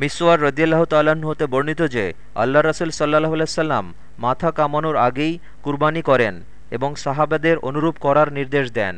মিসওয়ার রদিয়াল্লাহ তাল্লাহ্ন হতে বর্ণিত যে আল্লাহ রসুল সাল্লাহ সাল্লাম মাথা কামানোর আগেই কুরবানি করেন এবং সাহাবাদের অনুরূপ করার নির্দেশ দেন।